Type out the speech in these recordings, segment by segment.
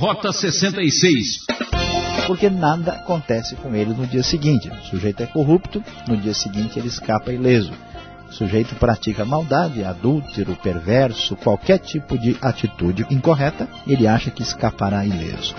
Rota 66. Porque nada acontece com ele no dia seguinte. O sujeito é corrupto, no dia seguinte ele escapa ileso. O sujeito pratica maldade, adúltero, perverso, qualquer tipo de atitude incorreta, ele acha que escapará ileso.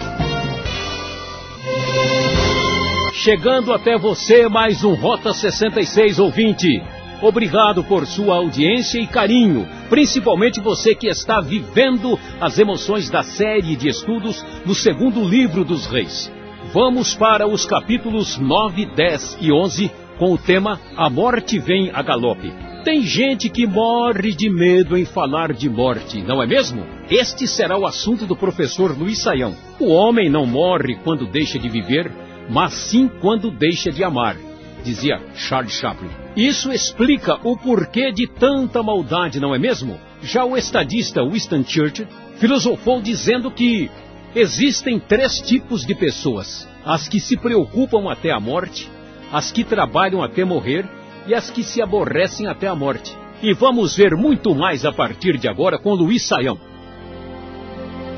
Chegando até você mais um Rota 66 ouvinte. Obrigado por sua audiência e carinho, principalmente você que está vivendo as emoções da série de estudos no segundo livro dos reis. Vamos para os capítulos 9, 10 e 11 com o tema A Morte Vem a Galope. Tem gente que morre de medo em falar de morte, não é mesmo? Este será o assunto do professor Luiz Saião. O homem não morre quando deixa de viver, mas sim quando deixa de amar, dizia Charles Chaplin. Isso explica o porquê de tanta maldade, não é mesmo? Já o estadista Winston Churchill filosofou dizendo que existem três tipos de pessoas: as que se preocupam até a morte, as que trabalham até morrer e as que se aborrecem até a morte. E vamos ver muito mais a partir de agora com Luiz Saião.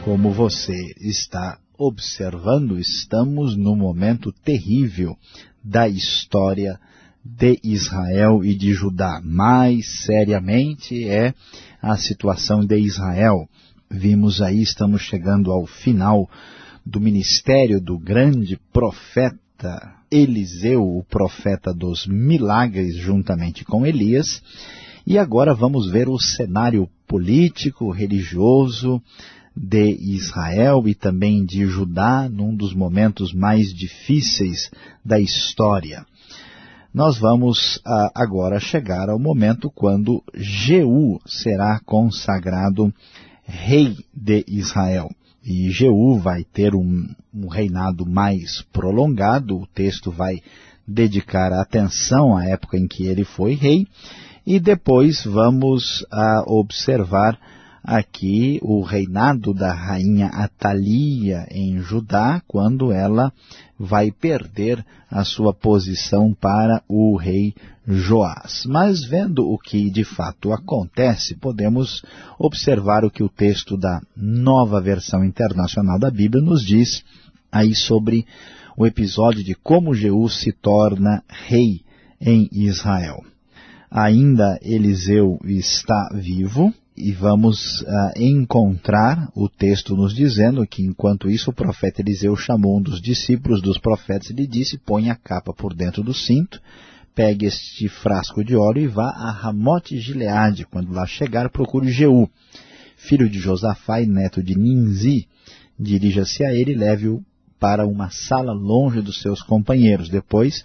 Como você está observando, estamos num momento terrível da história de Israel e de Judá. Mais seriamente é a situação de Israel. Vimos aí, estamos chegando ao final do ministério do grande profeta Eliseu, o profeta dos milagres, juntamente com Elias. E agora vamos ver o cenário político, religioso de Israel e também de Judá, num dos momentos mais difíceis da história nós vamos ah, agora chegar ao momento quando Jeú será consagrado rei de Israel. E Jeú vai ter um, um reinado mais prolongado, o texto vai dedicar atenção à época em que ele foi rei, e depois vamos ah, observar aqui o reinado da rainha Atalia em Judá, quando ela vai perder a sua posição para o rei Joás. Mas vendo o que de fato acontece, podemos observar o que o texto da nova versão internacional da Bíblia nos diz aí sobre o episódio de como Jeú se torna rei em Israel. Ainda Eliseu está vivo, e vamos uh, encontrar o texto nos dizendo que, enquanto isso, o profeta Eliseu chamou um dos discípulos dos profetas e lhe disse, põe a capa por dentro do cinto, pegue este frasco de óleo e vá a Ramote Gileade. Quando lá chegar, procure Jeú, filho de Josafá e neto de Ninzi. Dirija-se a ele e leve-o para uma sala longe dos seus companheiros. Depois,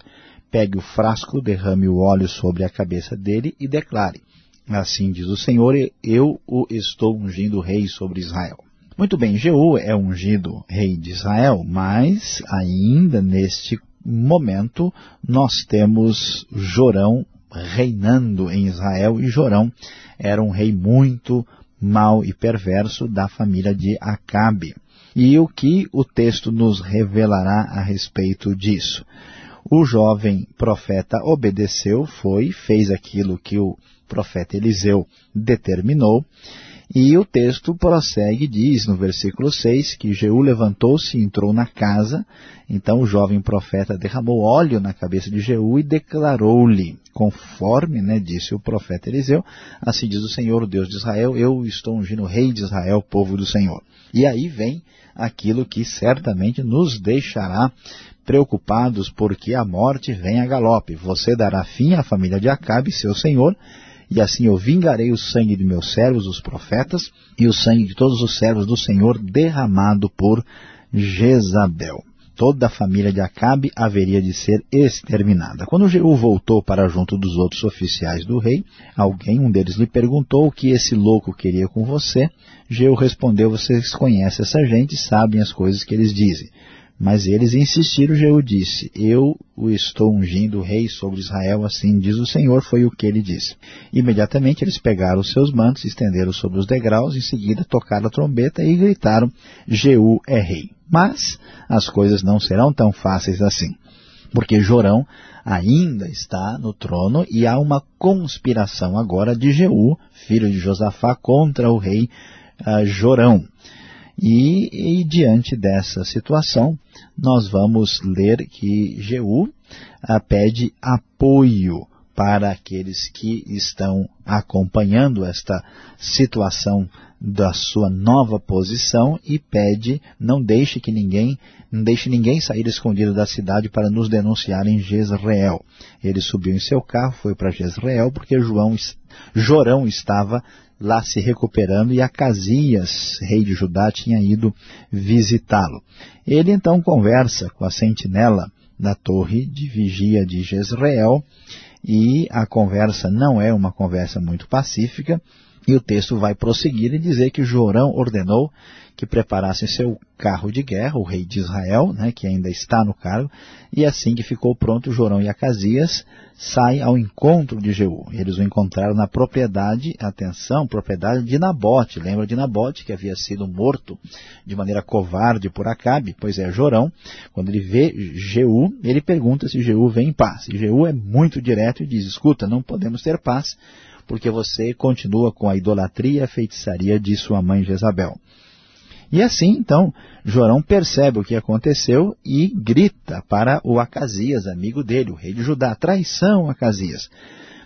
pegue o frasco, derrame o óleo sobre a cabeça dele e declare, Assim diz o Senhor, eu o estou ungindo rei sobre Israel. Muito bem, Jeú é ungido rei de Israel, mas ainda neste momento nós temos Jorão reinando em Israel, e Jorão era um rei muito mau e perverso da família de Acabe. E o que o texto nos revelará a respeito disso? O jovem profeta obedeceu, foi, fez aquilo que o profeta Eliseu determinou. E o texto prossegue, diz no versículo 6, que Jeú levantou-se e entrou na casa. Então o jovem profeta derramou óleo na cabeça de Jeú e declarou-lhe, conforme né, disse o profeta Eliseu, assim diz o Senhor, Deus de Israel, eu estou ungindo o rei de Israel, povo do Senhor. E aí vem aquilo que certamente nos deixará preocupados porque a morte vem a galope. Você dará fim à família de Acabe, seu senhor, e assim eu vingarei o sangue de meus servos, os profetas, e o sangue de todos os servos do Senhor derramado por Jezabel. Toda a família de Acabe haveria de ser exterminada. Quando Jeú voltou para junto dos outros oficiais do rei, alguém, um deles lhe perguntou o que esse louco queria com você. Jeú respondeu, vocês conhecem essa gente sabem as coisas que eles dizem. Mas eles insistiram, Jeú disse, eu o estou ungindo rei sobre Israel, assim diz o Senhor, foi o que ele disse. Imediatamente eles pegaram os seus mantos, estenderam sobre os degraus, em seguida tocaram a trombeta e gritaram, Jeú é rei. Mas as coisas não serão tão fáceis assim, porque Jorão ainda está no trono e há uma conspiração agora de Jeú, filho de Josafá, contra o rei uh, Jorão. E, e, diante dessa situação, nós vamos ler que Jeú ah, pede apoio para aqueles que estão acompanhando esta situação da sua nova posição e pede, não deixe que ninguém, não deixe ninguém sair escondido da cidade para nos denunciar em Jezreel. Ele subiu em seu carro, foi para Jezreel, porque João, Jorão estava lá se recuperando e Acasias, rei de Judá, tinha ido visitá-lo. Ele então conversa com a sentinela da torre de vigia de Jezreel e a conversa não é uma conversa muito pacífica, e o texto vai prosseguir e dizer que Jorão ordenou que preparassem seu carro de guerra, o rei de Israel, né, que ainda está no cargo, e assim que ficou pronto, Jorão e Acasias saem ao encontro de Jeú. Eles o encontraram na propriedade, atenção, propriedade de Nabote. Lembra de Nabote, que havia sido morto de maneira covarde por Acabe? Pois é, Jorão, quando ele vê Jeú, ele pergunta se Jeú vem em paz. E Jeú é muito direto e diz, escuta, não podemos ter paz, porque você continua com a idolatria e a feitiçaria de sua mãe Jezabel. E assim, então, Jorão percebe o que aconteceu e grita para o Acasias, amigo dele, o rei de Judá, traição, Acasias.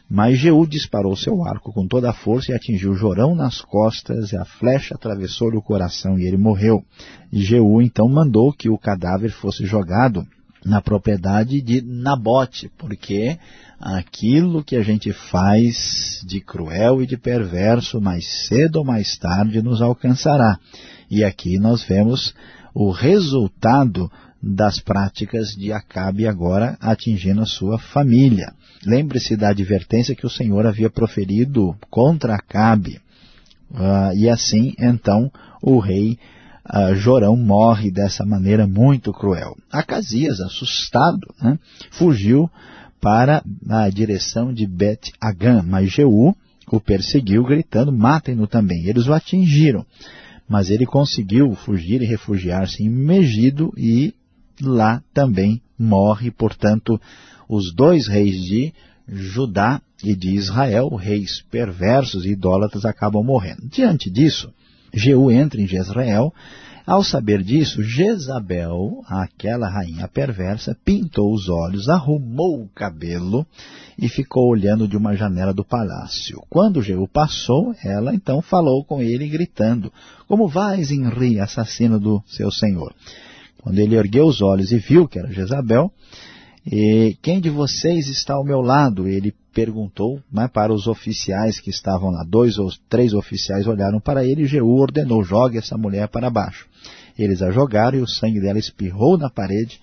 Mas Jeú disparou seu arco com toda a força e atingiu Jorão nas costas, e a flecha atravessou-lhe o coração e ele morreu. E Jeú então mandou que o cadáver fosse jogado na propriedade de Nabote, porque aquilo que a gente faz de cruel e de perverso, mais cedo ou mais tarde nos alcançará. E aqui nós vemos o resultado das práticas de Acabe agora atingindo a sua família. Lembre-se da advertência que o Senhor havia proferido contra Acabe. Uh, e assim, então, o rei uh, Jorão morre dessa maneira muito cruel. Acasias, assustado, né, fugiu para a direção de Bet Hagan, mas Jeú o perseguiu gritando, matem-no também. Eles o atingiram, mas ele conseguiu fugir e refugiar-se em Megido e lá também morre, portanto, os dois reis de Judá e de Israel, reis perversos e idólatras, acabam morrendo. Diante disso, Jeú entra em Jezreel ao saber disso, Jezabel, aquela rainha perversa, pintou os olhos, arrumou o cabelo e ficou olhando de uma janela do palácio. Quando Jeú passou, ela então falou com ele, gritando, Como vais, Henri, assassino do seu senhor? Quando ele ergueu os olhos e viu que era Jezabel, e quem de vocês está ao meu lado? Ele perguntou né, para os oficiais que estavam lá. Dois ou três oficiais olharam para ele e Jeú ordenou, jogue essa mulher para baixo. Eles a jogaram e o sangue dela espirrou na parede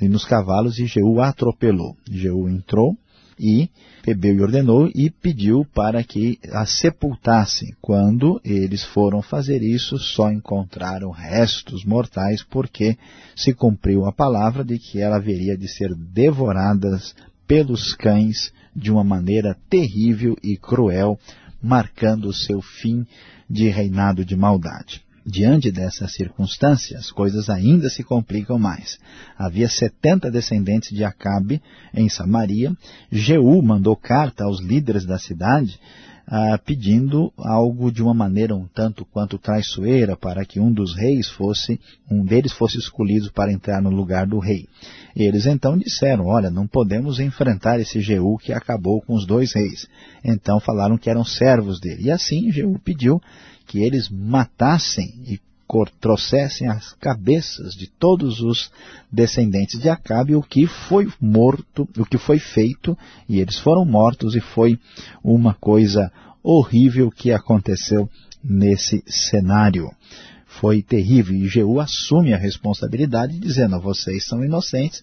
e nos cavalos e Jeú a atropelou. Jeú entrou e bebeu e ordenou e pediu para que a sepultassem. Quando eles foram fazer isso, só encontraram restos mortais, porque se cumpriu a palavra de que ela haveria de ser devorada pelos cães de uma maneira terrível e cruel, marcando o seu fim de reinado de maldade. Diante dessas circunstâncias, as coisas ainda se complicam mais. Havia 70 descendentes de Acabe em Samaria. Jeú mandou carta aos líderes da cidade ah, pedindo algo de uma maneira um tanto quanto traiçoeira para que um dos reis fosse, um deles fosse escolhido para entrar no lugar do rei. Eles então disseram, olha, não podemos enfrentar esse Jeú que acabou com os dois reis. Então falaram que eram servos dele. E assim Jeú pediu que eles matassem e trouxessem as cabeças de todos os descendentes de Acabe, o que foi morto, o que foi feito, e eles foram mortos, e foi uma coisa horrível que aconteceu nesse cenário. Foi terrível, e Jeú assume a responsabilidade, dizendo, vocês são inocentes,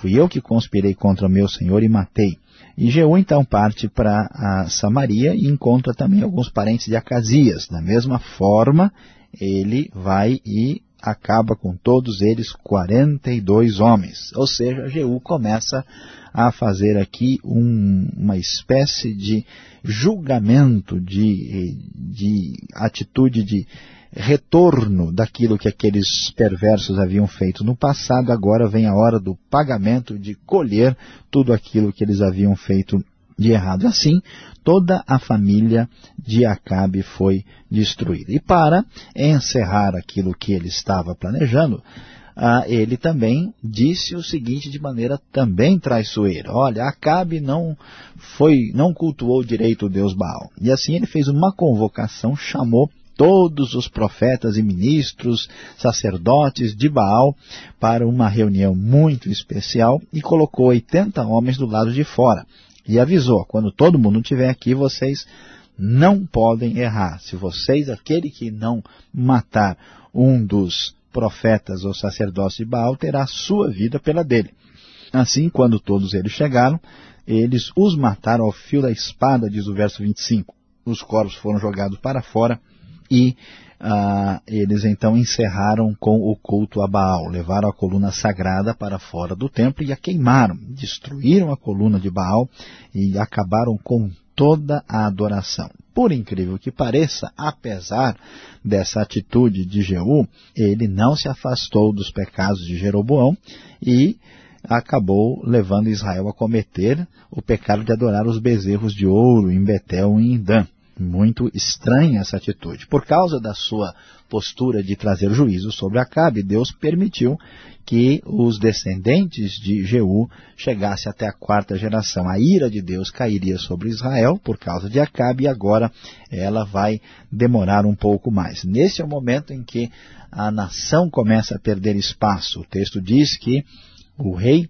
fui eu que conspirei contra o meu senhor e matei. E Jeú então parte para Samaria e encontra também alguns parentes de Acasias. Da mesma forma, ele vai e acaba com todos eles 42 homens. Ou seja, Jeú começa a fazer aqui um, uma espécie de julgamento, de, de atitude de retorno daquilo que aqueles perversos haviam feito no passado, agora vem a hora do pagamento, de colher tudo aquilo que eles haviam feito de errado. Assim, toda a família de Acabe foi destruída. E para encerrar aquilo que ele estava planejando, ah, ele também disse o seguinte de maneira também traiçoeira. Olha, Acabe não, foi, não cultuou direito o Deus Baal. E assim ele fez uma convocação, chamou todos os profetas e ministros, sacerdotes de Baal para uma reunião muito especial e colocou 80 homens do lado de fora. E avisou, quando todo mundo estiver aqui, vocês não podem errar. Se vocês, aquele que não matar um dos profetas ou sacerdotes de Baal terá sua vida pela dele. Assim, quando todos eles chegaram, eles os mataram ao fio da espada, diz o verso 25. Os corpos foram jogados para fora e ah, eles então encerraram com o culto a Baal. Levaram a coluna sagrada para fora do templo e a queimaram. Destruíram a coluna de Baal e acabaram com toda a adoração. Por incrível que pareça, apesar dessa atitude de Jeú, ele não se afastou dos pecados de Jeroboão e acabou levando Israel a cometer o pecado de adorar os bezerros de ouro em Betel e em Dan. Muito estranha essa atitude. Por causa da sua postura de trazer juízo sobre Acabe, Deus permitiu que os descendentes de Jeú chegassem até a quarta geração. A ira de Deus cairia sobre Israel por causa de Acabe e agora ela vai demorar um pouco mais. Nesse é o momento em que a nação começa a perder espaço. O texto diz que o rei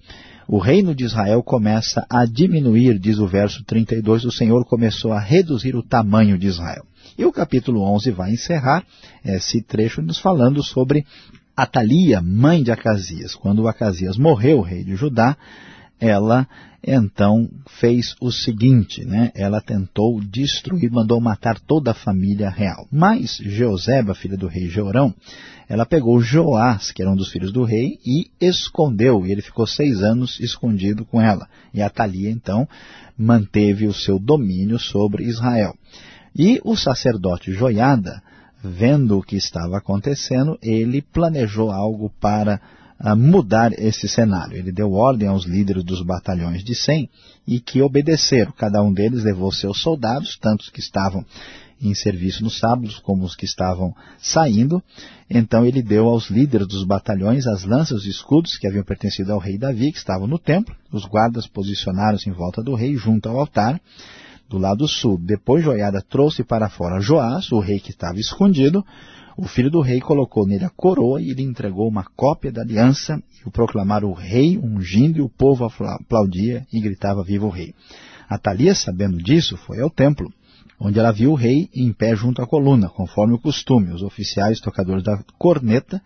o reino de Israel começa a diminuir, diz o verso 32, o Senhor começou a reduzir o tamanho de Israel. E o capítulo 11 vai encerrar esse trecho nos falando sobre Atalia, mãe de Acasias. Quando Acasias morreu, rei de Judá, ela então fez o seguinte, né? ela tentou destruir, mandou matar toda a família real. Mas Jeoseba, filha do rei Jeorão, ela pegou Joás, que era um dos filhos do rei, e escondeu, e ele ficou seis anos escondido com ela. E Atalia, então, manteve o seu domínio sobre Israel. E o sacerdote Joiada, vendo o que estava acontecendo, ele planejou algo para a mudar esse cenário. Ele deu ordem aos líderes dos batalhões de 100 e que obedeceram. Cada um deles levou seus soldados, tantos que estavam em serviço nos sábados como os que estavam saindo. Então ele deu aos líderes dos batalhões as lanças e escudos que haviam pertencido ao rei Davi, que estavam no templo. Os guardas posicionaram-se em volta do rei, junto ao altar, do lado sul. Depois Joiada trouxe para fora Joás, o rei que estava escondido, o filho do rei colocou nele a coroa e lhe entregou uma cópia da aliança e o proclamaram o rei ungindo e o povo aplaudia e gritava viva o rei. Atalia, sabendo disso, foi ao templo, onde ela viu o rei em pé junto à coluna, conforme o costume. Os oficiais tocadores da corneta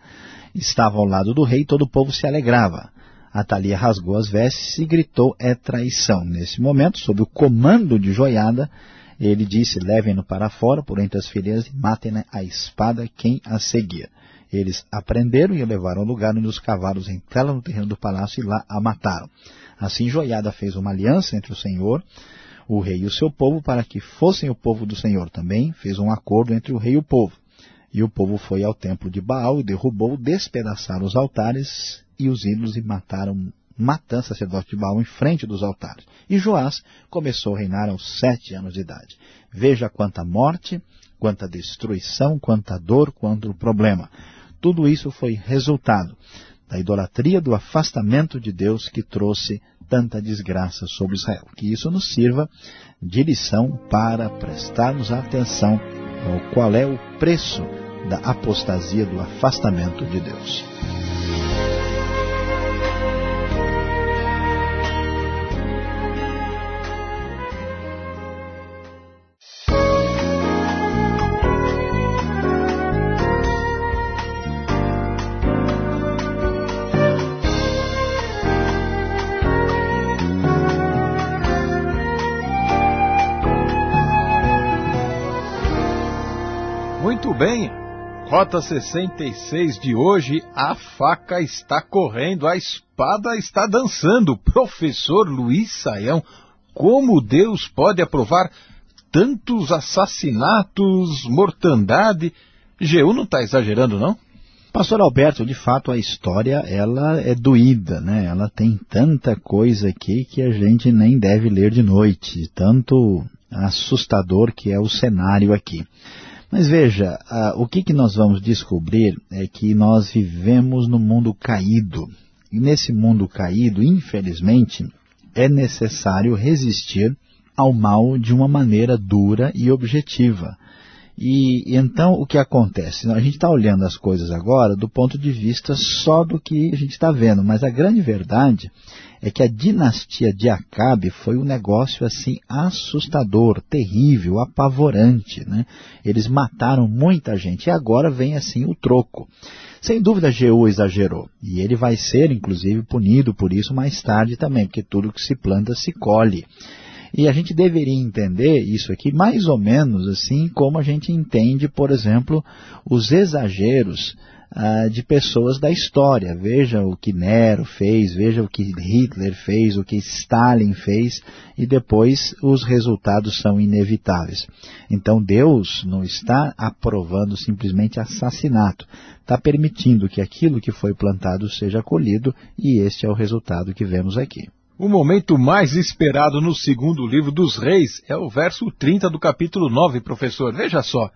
estavam ao lado do rei e todo o povo se alegrava. Atalia rasgou as vestes e gritou, é traição. Nesse momento, sob o comando de Joiada, ele disse, levem-no para fora, por entre as fileiras, e matem a espada quem a seguia. Eles aprenderam e o levaram ao lugar onde os cavalos entraram no terreno do palácio e lá a mataram. Assim Joiada fez uma aliança entre o Senhor, o rei e o seu povo, para que fossem o povo do Senhor. Também fez um acordo entre o rei e o povo. E o povo foi ao templo de Baal e derrubou, despedaçaram os altares e os ídolos e mataram matando sacerdote de Baal em frente dos altares. E Joás começou a reinar aos sete anos de idade. Veja quanta morte, quanta destruição, quanta dor, quanto problema. Tudo isso foi resultado da idolatria, do afastamento de Deus que trouxe tanta desgraça sobre Israel. Que isso nos sirva de lição para prestarmos atenção ao qual é o preço da apostasia, do afastamento de Deus. Rota 66 de hoje, a faca está correndo, a espada está dançando. Professor Luiz Saião, como Deus pode aprovar tantos assassinatos, mortandade? Geu não está exagerando, não? Pastor Alberto, de fato a história ela é doída, né? Ela tem tanta coisa aqui que a gente nem deve ler de noite, tanto assustador que é o cenário aqui. Mas veja, o que, que nós vamos descobrir é que nós vivemos no mundo caído. E nesse mundo caído, infelizmente, é necessário resistir ao mal de uma maneira dura e objetiva. E então o que acontece? A gente está olhando as coisas agora do ponto de vista só do que a gente está vendo, mas a grande verdade é que a dinastia de Acabe foi um negócio assim assustador, terrível, apavorante. Né? Eles mataram muita gente e agora vem assim o troco. Sem dúvida Jeú exagerou e ele vai ser inclusive punido por isso mais tarde também, porque tudo que se planta se colhe. E a gente deveria entender isso aqui mais ou menos assim como a gente entende, por exemplo, os exageros ah, de pessoas da história. Veja o que Nero fez, veja o que Hitler fez, o que Stalin fez, e depois os resultados são inevitáveis. Então Deus não está aprovando simplesmente assassinato, está permitindo que aquilo que foi plantado seja colhido, e este é o resultado que vemos aqui. O momento mais esperado no segundo livro dos reis é o verso 30 do capítulo 9, professor. Veja só,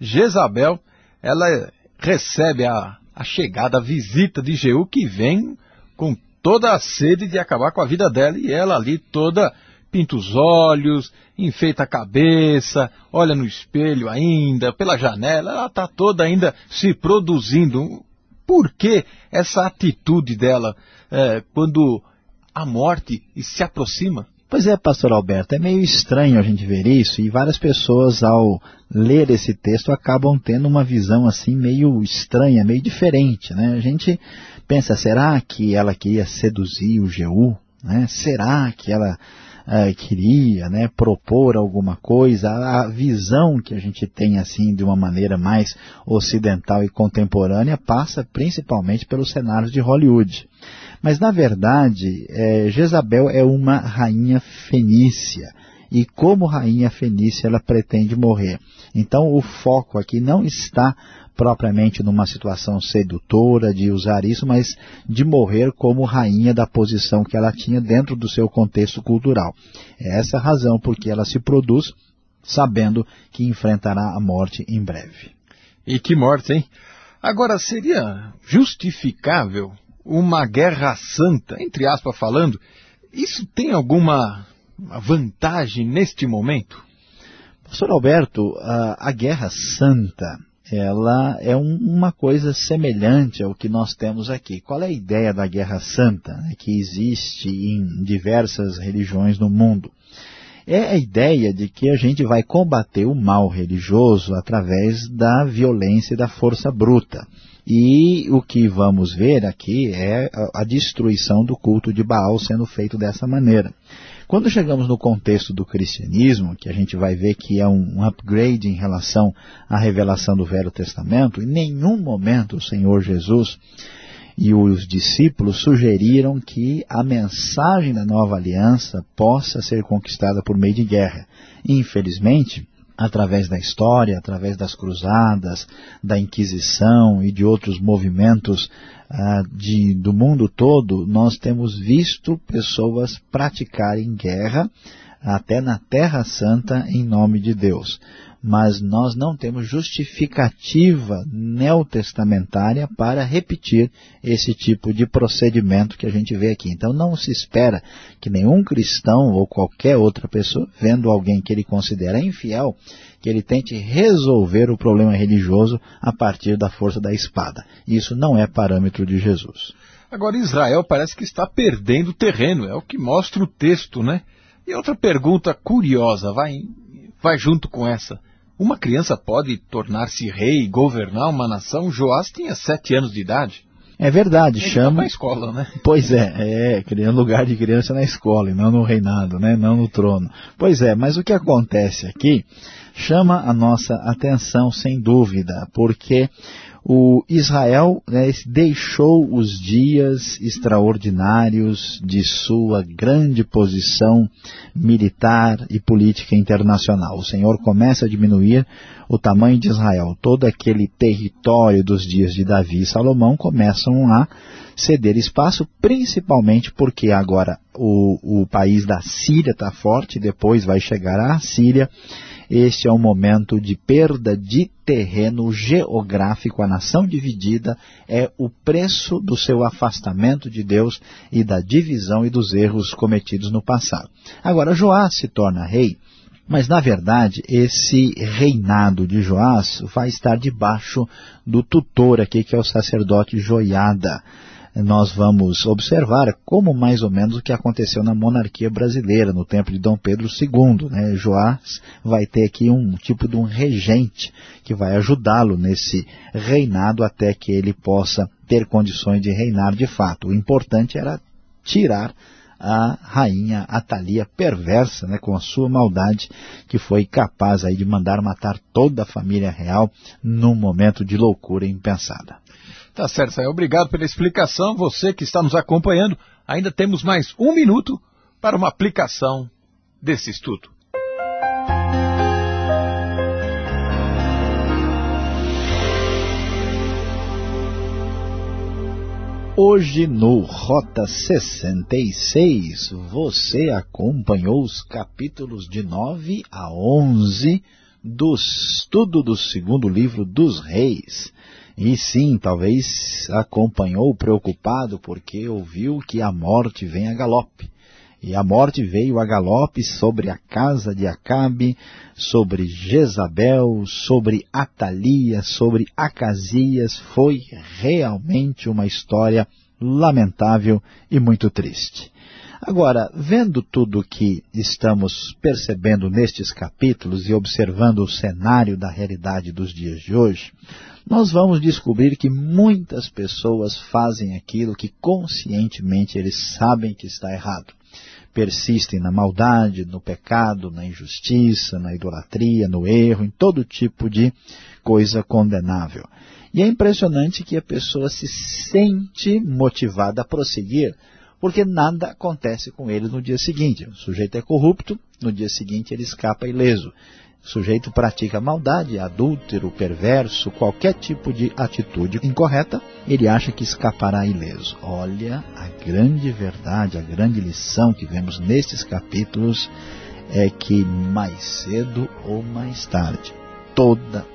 Jezabel, ela recebe a, a chegada, a visita de Jeú, que vem com toda a sede de acabar com a vida dela, e ela ali toda pinta os olhos, enfeita a cabeça, olha no espelho ainda, pela janela, ela está toda ainda se produzindo. Por que essa atitude dela é, quando a morte e se aproxima. Pois é, pastor Alberto, é meio estranho a gente ver isso e várias pessoas ao ler esse texto acabam tendo uma visão assim meio estranha, meio diferente, né? A gente pensa, será que ela queria seduzir o Jeú? Né? Será que ela uh, queria né, propor alguma coisa? A visão que a gente tem assim de uma maneira mais ocidental e contemporânea passa principalmente pelos cenários de Hollywood. Mas, na verdade, é, Jezabel é uma rainha fenícia. E como rainha fenícia, ela pretende morrer. Então, o foco aqui não está propriamente numa situação sedutora de usar isso, mas de morrer como rainha da posição que ela tinha dentro do seu contexto cultural. É essa a razão por que ela se produz, sabendo que enfrentará a morte em breve. E que morte, hein? Agora, seria justificável uma guerra santa, entre aspas falando, isso tem alguma vantagem neste momento? Pastor Alberto, a, a guerra santa, ela é um, uma coisa semelhante ao que nós temos aqui. Qual é a ideia da guerra santa né, que existe em diversas religiões no mundo? É a ideia de que a gente vai combater o mal religioso através da violência e da força bruta. E o que vamos ver aqui é a destruição do culto de Baal sendo feito dessa maneira. Quando chegamos no contexto do cristianismo, que a gente vai ver que é um upgrade em relação à revelação do Velho Testamento, em nenhum momento o Senhor Jesus e os discípulos sugeriram que a mensagem da nova aliança possa ser conquistada por meio de guerra. Infelizmente, através da história, através das cruzadas, da Inquisição e de outros movimentos ah, de, do mundo todo, nós temos visto pessoas praticarem guerra até na Terra Santa em nome de Deus mas nós não temos justificativa neotestamentária para repetir esse tipo de procedimento que a gente vê aqui. Então não se espera que nenhum cristão ou qualquer outra pessoa, vendo alguém que ele considera infiel, que ele tente resolver o problema religioso a partir da força da espada. Isso não é parâmetro de Jesus. Agora Israel parece que está perdendo terreno, é o que mostra o texto, né? E outra pergunta curiosa, vai, vai junto com essa. Uma criança pode tornar-se rei e governar uma nação? Joás tinha sete anos de idade. É verdade, Ele chama... na escola, né? Pois é, é, criando lugar de criança na escola e não no reinado, né? Não no trono. Pois é, mas o que acontece aqui chama a nossa atenção sem dúvida, porque o Israel né, deixou os dias extraordinários de sua grande posição militar e política internacional. O Senhor começa a diminuir o tamanho de Israel. Todo aquele território dos dias de Davi e Salomão começam a ceder espaço, principalmente porque agora o, o país da Síria está forte, depois vai chegar a Síria, este é um momento de perda de terreno geográfico. A nação dividida é o preço do seu afastamento de Deus e da divisão e dos erros cometidos no passado. Agora, Joás se torna rei, mas na verdade esse reinado de Joás vai estar debaixo do tutor aqui, que é o sacerdote Joiada nós vamos observar como mais ou menos o que aconteceu na monarquia brasileira, no tempo de Dom Pedro II. Né? Joás vai ter aqui um tipo de um regente que vai ajudá-lo nesse reinado até que ele possa ter condições de reinar de fato. O importante era tirar a rainha Atalia perversa, né, com a sua maldade, que foi capaz aí de mandar matar toda a família real num momento de loucura impensada. Tá certo, Saia. Obrigado pela explicação. Você que está nos acompanhando, ainda temos mais um minuto para uma aplicação desse estudo. Hoje no Rota 66, você acompanhou os capítulos de 9 a 11 do estudo do segundo livro dos reis. E sim, talvez acompanhou preocupado porque ouviu que a morte vem a galope. E a morte veio a galope sobre a casa de Acabe, sobre Jezabel, sobre Atalia, sobre Acasias. Foi realmente uma história lamentável e muito triste. Agora, vendo tudo o que estamos percebendo nestes capítulos e observando o cenário da realidade dos dias de hoje, nós vamos descobrir que muitas pessoas fazem aquilo que conscientemente eles sabem que está errado. Persistem na maldade, no pecado, na injustiça, na idolatria, no erro, em todo tipo de coisa condenável. E é impressionante que a pessoa se sente motivada a prosseguir, porque nada acontece com ele no dia seguinte. O sujeito é corrupto, no dia seguinte ele escapa ileso. O sujeito pratica maldade, adúltero, perverso, qualquer tipo de atitude incorreta, ele acha que escapará ileso. Olha, a grande verdade, a grande lição que vemos nestes capítulos é que mais cedo ou mais tarde, toda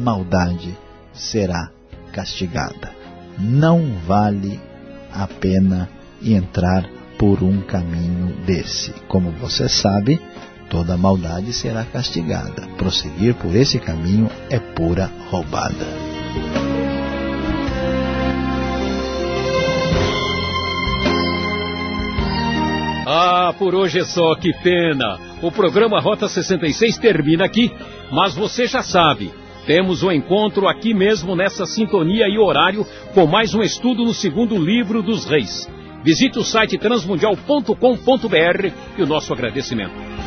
maldade será castigada. Não vale a pena entrar por um caminho desse. Como você sabe, toda maldade será castigada. Prosseguir por esse caminho é pura roubada. Ah, por hoje é só, que pena. O programa Rota 66 termina aqui, mas você já sabe, temos o um encontro aqui mesmo nessa sintonia e horário com mais um estudo no segundo livro dos reis. Visite o site transmundial.com.br e o nosso agradecimento.